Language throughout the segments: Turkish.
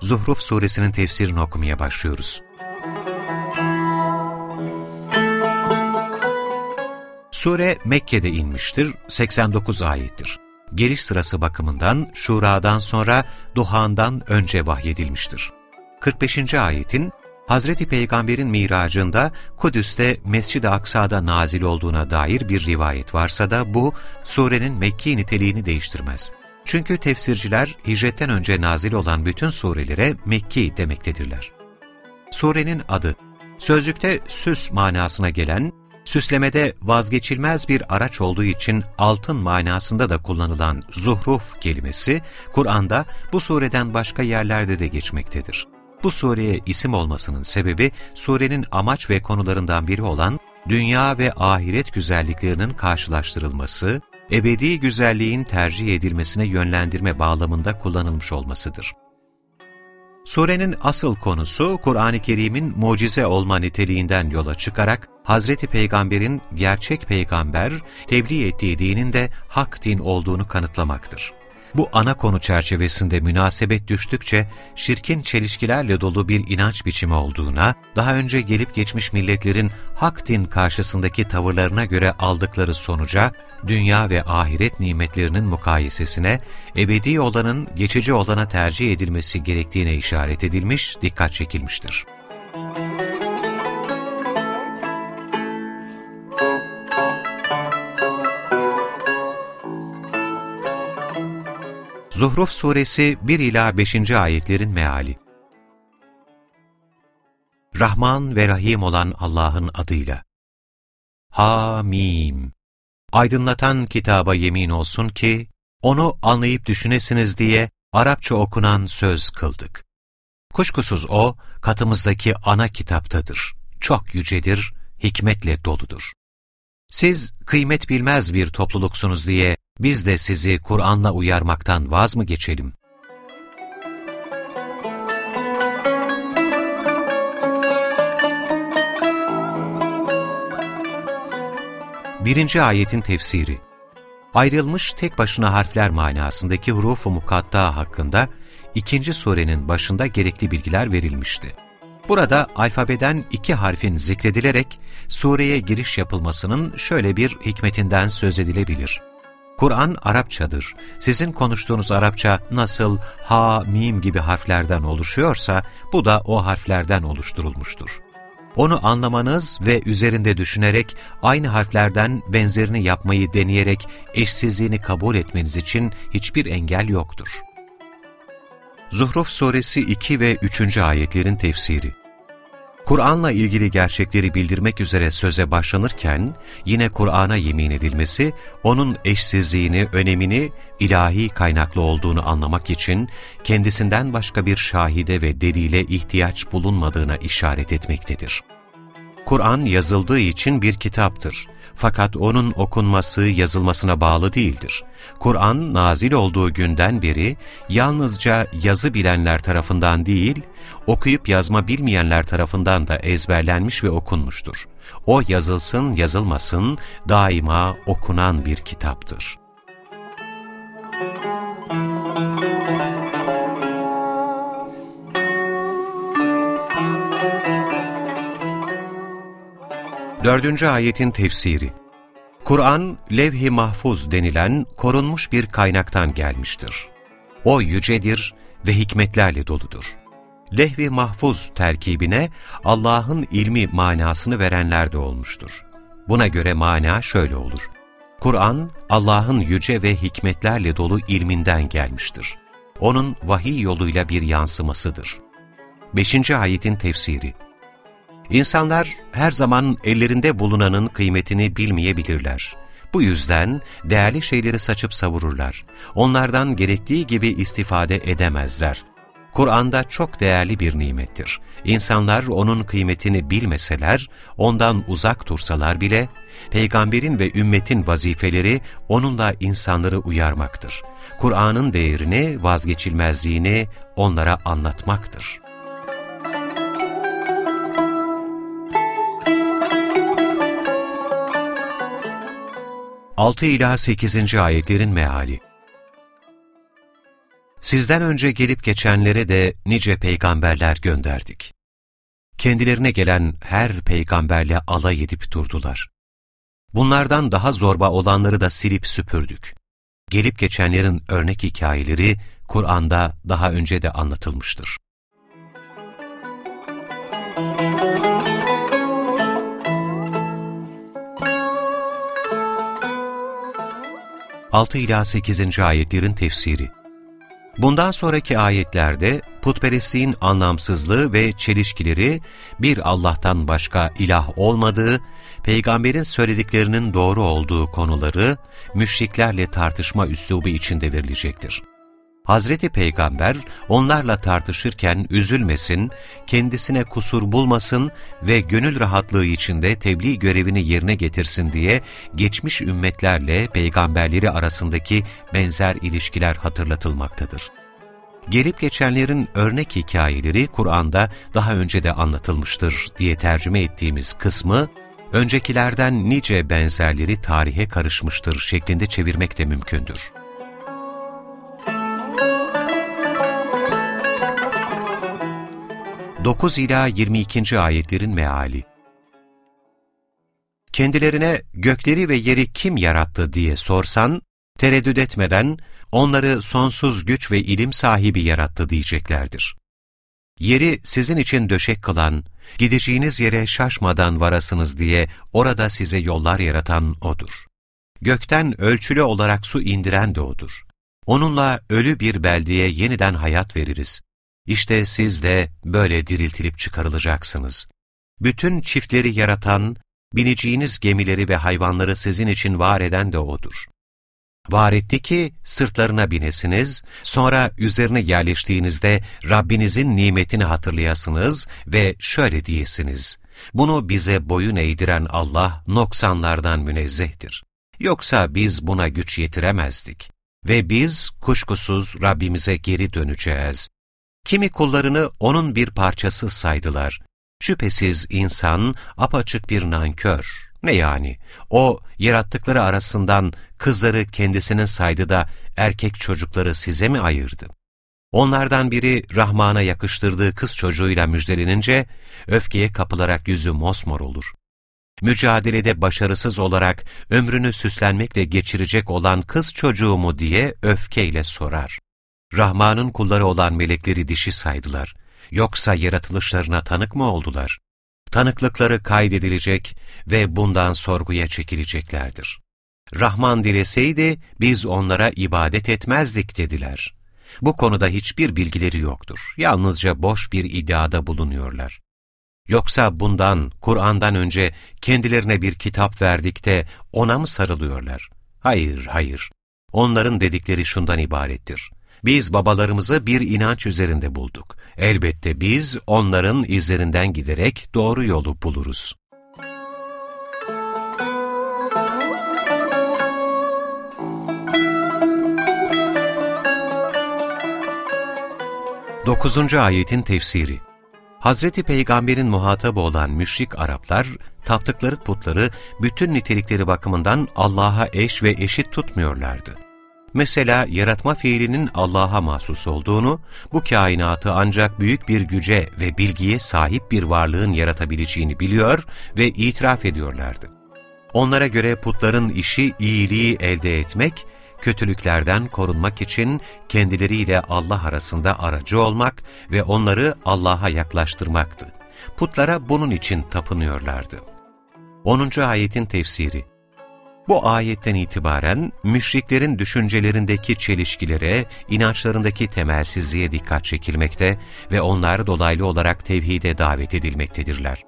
Zuhruf suresinin tefsirini okumaya başlıyoruz. Sure Mekke'de inmiştir, 89 ayettir. Geliş sırası bakımından Şura'dan sonra Duhan'dan önce vahyedilmiştir. 45. ayetin Hazreti Peygamber'in miracında Kudüs'te Mescid-i Aksa'da nazil olduğuna dair bir rivayet varsa da bu surenin Mekki niteliğini değiştirmez. Çünkü tefsirciler hicretten önce nazil olan bütün surelere Mekki demektedirler. Surenin adı, sözlükte süs manasına gelen, süslemede vazgeçilmez bir araç olduğu için altın manasında da kullanılan zuhruf kelimesi, Kur'an'da bu sureden başka yerlerde de geçmektedir. Bu sureye isim olmasının sebebi, surenin amaç ve konularından biri olan dünya ve ahiret güzelliklerinin karşılaştırılması, ebedi güzelliğin tercih edilmesine yönlendirme bağlamında kullanılmış olmasıdır. Surenin asıl konusu, Kur'an-ı Kerim'in mucize olma niteliğinden yola çıkarak, Hazreti Peygamber'in gerçek peygamber, tebliğ ettiği dinin de hak din olduğunu kanıtlamaktır. Bu ana konu çerçevesinde münasebet düştükçe şirkin çelişkilerle dolu bir inanç biçimi olduğuna, daha önce gelip geçmiş milletlerin hak din karşısındaki tavırlarına göre aldıkları sonuca, dünya ve ahiret nimetlerinin mukayesesine, ebedi olanın geçici olana tercih edilmesi gerektiğine işaret edilmiş, dikkat çekilmiştir. Zuhruf Suresi 1 ila 5. ayetlerin meali. Rahman ve Rahim olan Allah'ın adıyla. Hamim. Aydınlatan kitaba yemin olsun ki onu anlayıp düşünesiniz diye Arapça okunan söz kıldık. Kuşkusuz o katımızdaki ana kitaptadır. Çok yücedir, hikmetle doludur. Siz kıymet bilmez bir topluluksunuz diye biz de sizi Kur'an'la uyarmaktan vaz mı geçelim? Birinci ayetin tefsiri Ayrılmış tek başına harfler manasındaki huruf-u mukatta hakkında ikinci surenin başında gerekli bilgiler verilmişti. Burada alfabeden iki harfin zikredilerek sureye giriş yapılmasının şöyle bir hikmetinden söz edilebilir. Kur'an Arapçadır. Sizin konuştuğunuz Arapça nasıl ha, mim gibi harflerden oluşuyorsa bu da o harflerden oluşturulmuştur. Onu anlamanız ve üzerinde düşünerek aynı harflerden benzerini yapmayı deneyerek eşsizliğini kabul etmeniz için hiçbir engel yoktur. Zuhruf Suresi 2 ve 3. ayetlerin tefsiri Kur'an'la ilgili gerçekleri bildirmek üzere söze başlanırken yine Kur'an'a yemin edilmesi, onun eşsizliğini, önemini, ilahi kaynaklı olduğunu anlamak için kendisinden başka bir şahide ve delile ihtiyaç bulunmadığına işaret etmektedir. Kur'an yazıldığı için bir kitaptır. Fakat onun okunması yazılmasına bağlı değildir. Kur'an nazil olduğu günden beri yalnızca yazı bilenler tarafından değil, okuyup yazma bilmeyenler tarafından da ezberlenmiş ve okunmuştur. O yazılsın yazılmasın daima okunan bir kitaptır. Dördüncü ayetin tefsiri Kur'an, levh-i mahfuz denilen korunmuş bir kaynaktan gelmiştir. O yücedir ve hikmetlerle doludur. Lehvi mahfuz terkibine Allah'ın ilmi manasını verenler de olmuştur. Buna göre mana şöyle olur. Kur'an, Allah'ın yüce ve hikmetlerle dolu ilminden gelmiştir. Onun vahiy yoluyla bir yansımasıdır. 5. ayetin tefsiri İnsanlar her zaman ellerinde bulunanın kıymetini bilmeyebilirler. Bu yüzden değerli şeyleri saçıp savururlar. Onlardan gerektiği gibi istifade edemezler. Kur'an'da çok değerli bir nimettir. İnsanlar onun kıymetini bilmeseler, ondan uzak dursalar bile, peygamberin ve ümmetin vazifeleri onunla insanları uyarmaktır. Kur'an'ın değerini, vazgeçilmezliğini onlara anlatmaktır. 6 ila 8. ayetlerin meali. Sizden önce gelip geçenlere de nice peygamberler gönderdik. Kendilerine gelen her peygamberle alay edip durdular. Bunlardan daha zorba olanları da silip süpürdük. Gelip geçenlerin örnek hikayeleri Kur'an'da daha önce de anlatılmıştır. Müzik 6 ila 8. ayetlerin tefsiri. Bundan sonraki ayetlerde putperestliğin anlamsızlığı ve çelişkileri bir Allah'tan başka ilah olmadığı, peygamberin söylediklerinin doğru olduğu konuları müşriklerle tartışma üslubu içinde verilecektir. Hazreti Peygamber onlarla tartışırken üzülmesin, kendisine kusur bulmasın ve gönül rahatlığı içinde tebliğ görevini yerine getirsin diye geçmiş ümmetlerle peygamberleri arasındaki benzer ilişkiler hatırlatılmaktadır. Gelip geçenlerin örnek hikayeleri Kur'an'da daha önce de anlatılmıştır diye tercüme ettiğimiz kısmı, öncekilerden nice benzerleri tarihe karışmıştır şeklinde çevirmek de mümkündür. 9 ila 22. ayetlerin meali. Kendilerine gökleri ve yeri kim yarattı diye sorsan, tereddüt etmeden onları sonsuz güç ve ilim sahibi yarattı diyeceklerdir. Yeri sizin için döşek kılan, gideceğiniz yere şaşmadan varasınız diye orada size yollar yaratan O'dur. Gökten ölçülü olarak su indiren de O'dur. Onunla ölü bir beldeye yeniden hayat veririz. İşte siz de böyle diriltilip çıkarılacaksınız. Bütün çiftleri yaratan, bineceğiniz gemileri ve hayvanları sizin için var eden de O'dur. Var etti ki sırtlarına binesiniz, sonra üzerine yerleştiğinizde Rabbinizin nimetini hatırlayasınız ve şöyle diyesiniz. Bunu bize boyun eğdiren Allah noksanlardan münezzehtir. Yoksa biz buna güç yetiremezdik. Ve biz kuşkusuz Rabbimize geri döneceğiz. Kimi kullarını onun bir parçası saydılar. Şüphesiz insan apaçık bir nankör. Ne yani? O yarattıkları arasından kızları kendisinin saydı da erkek çocukları size mi ayırdı? Onlardan biri Rahman'a yakıştırdığı kız çocuğuyla müjdelenince öfkeye kapılarak yüzü mosmor olur. Mücadelede başarısız olarak ömrünü süslenmekle geçirecek olan kız çocuğu mu diye öfkeyle sorar. Rahman'ın kulları olan melekleri dişi saydılar. Yoksa yaratılışlarına tanık mı oldular? Tanıklıkları kaydedilecek ve bundan sorguya çekileceklerdir. Rahman dileseydi biz onlara ibadet etmezdik dediler. Bu konuda hiçbir bilgileri yoktur. Yalnızca boş bir iddiada bulunuyorlar. Yoksa bundan, Kur'an'dan önce kendilerine bir kitap verdik de ona mı sarılıyorlar? Hayır, hayır. Onların dedikleri şundan ibarettir. Biz babalarımızı bir inanç üzerinde bulduk. Elbette biz onların izlerinden giderek doğru yolu buluruz. Dokuzuncu ayetin tefsiri Hazreti Peygamber'in muhatabı olan müşrik Araplar, taptıkları putları bütün nitelikleri bakımından Allah'a eş ve eşit tutmuyorlardı. Mesela yaratma fiilinin Allah'a mahsus olduğunu, bu kainatı ancak büyük bir güce ve bilgiye sahip bir varlığın yaratabileceğini biliyor ve itiraf ediyorlardı. Onlara göre putların işi iyiliği elde etmek, kötülüklerden korunmak için kendileriyle Allah arasında aracı olmak ve onları Allah'a yaklaştırmaktı. Putlara bunun için tapınıyorlardı. 10. ayetin tefsiri bu ayetten itibaren müşriklerin düşüncelerindeki çelişkilere, inançlarındaki temelsizliğe dikkat çekilmekte ve onlar dolaylı olarak tevhide davet edilmektedirler.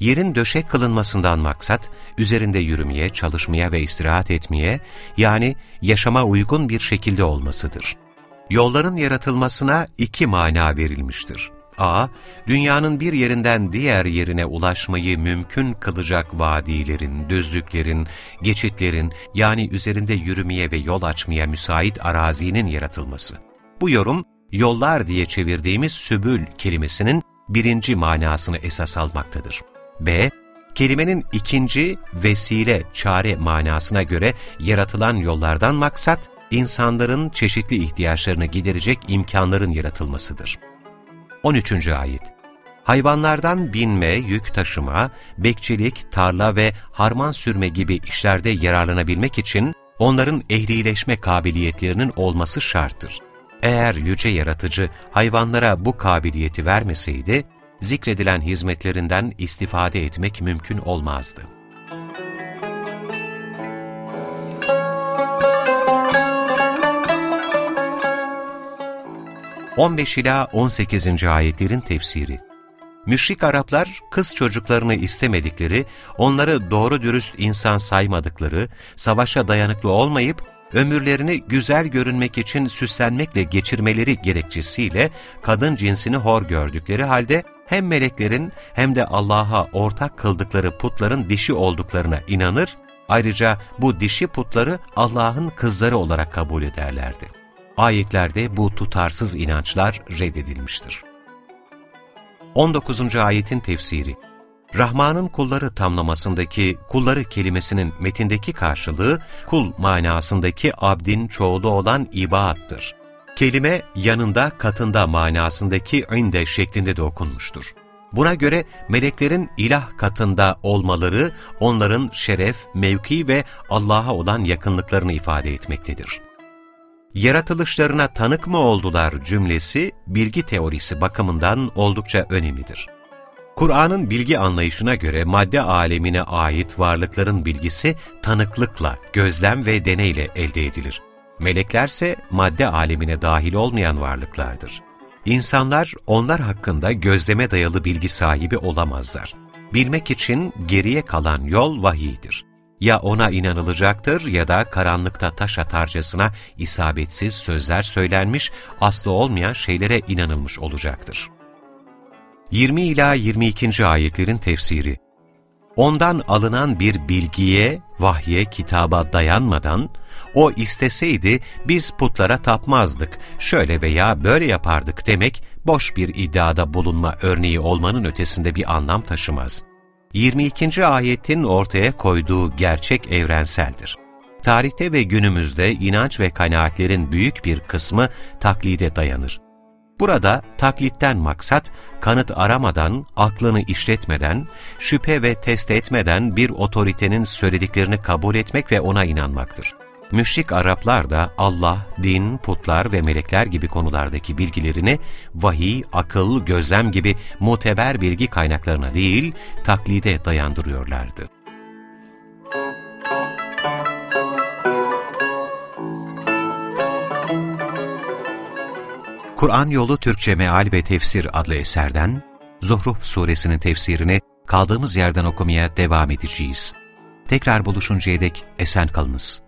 Yerin döşek kılınmasından maksat, üzerinde yürümeye, çalışmaya ve istirahat etmeye, yani yaşama uygun bir şekilde olmasıdır. Yolların yaratılmasına iki mana verilmiştir. A. Dünyanın bir yerinden diğer yerine ulaşmayı mümkün kılacak vadilerin, düzlüklerin, geçitlerin yani üzerinde yürümeye ve yol açmaya müsait arazinin yaratılması. Bu yorum, yollar diye çevirdiğimiz sübül kelimesinin birinci manasını esas almaktadır. B. Kelimenin ikinci vesile, çare manasına göre yaratılan yollardan maksat, insanların çeşitli ihtiyaçlarını giderecek imkanların yaratılmasıdır. 13. Ayet Hayvanlardan binme, yük taşıma, bekçilik, tarla ve harman sürme gibi işlerde yararlanabilmek için onların ehlileşme kabiliyetlerinin olması şarttır. Eğer yüce yaratıcı hayvanlara bu kabiliyeti vermeseydi, zikredilen hizmetlerinden istifade etmek mümkün olmazdı. 15 ila 18. ayetlerin tefsiri. Müşrik Araplar kız çocuklarını istemedikleri, onları doğru dürüst insan saymadıkları, savaşa dayanıklı olmayıp ömürlerini güzel görünmek için süslenmekle geçirmeleri gerekçesiyle kadın cinsini hor gördükleri halde hem meleklerin hem de Allah'a ortak kıldıkları putların dişi olduklarına inanır, ayrıca bu dişi putları Allah'ın kızları olarak kabul ederlerdi. Ayetlerde bu tutarsız inançlar reddedilmiştir. 19. ayetin tefsiri Rahman'ın kulları tamlamasındaki kulları kelimesinin metindeki karşılığı kul manasındaki abdin çoğulu olan ibattır. Kelime yanında katında manasındaki inde şeklinde de okunmuştur. Buna göre meleklerin ilah katında olmaları onların şeref, mevki ve Allah'a olan yakınlıklarını ifade etmektedir yaratılışlarına tanık mı oldular cümlesi bilgi teorisi bakımından oldukça önemlidir. Kur'an'ın bilgi anlayışına göre madde alemine ait varlıkların bilgisi tanıklıkla, gözlem ve deneyle elde edilir. Meleklerse madde alemine dahil olmayan varlıklardır. İnsanlar onlar hakkında gözleme dayalı bilgi sahibi olamazlar. Bilmek için geriye kalan yol vahiydir ya ona inanılacaktır ya da karanlıkta taş atarcasına isabetsiz sözler söylenmiş, aslı olmayan şeylere inanılmış olacaktır. 20 ila 22. ayetlerin tefsiri Ondan alınan bir bilgiye, vahye, kitaba dayanmadan, o isteseydi biz putlara tapmazdık, şöyle veya böyle yapardık demek, boş bir iddiada bulunma örneği olmanın ötesinde bir anlam taşımaz. 22. ayetin ortaya koyduğu gerçek evrenseldir. Tarihte ve günümüzde inanç ve kanaatlerin büyük bir kısmı taklide dayanır. Burada taklitten maksat, kanıt aramadan, aklını işletmeden, şüphe ve test etmeden bir otoritenin söylediklerini kabul etmek ve ona inanmaktır. Müşrik Araplar da Allah, din, putlar ve melekler gibi konulardaki bilgilerini vahiy, akıl, gözlem gibi muteber bilgi kaynaklarına değil, taklide dayandırıyorlardı. Kur'an Yolu Türkçe Meal ve Tefsir adlı eserden Zuhruf suresinin tefsirini kaldığımız yerden okumaya devam edeceğiz. Tekrar buluşuncaya dek esen kalınız.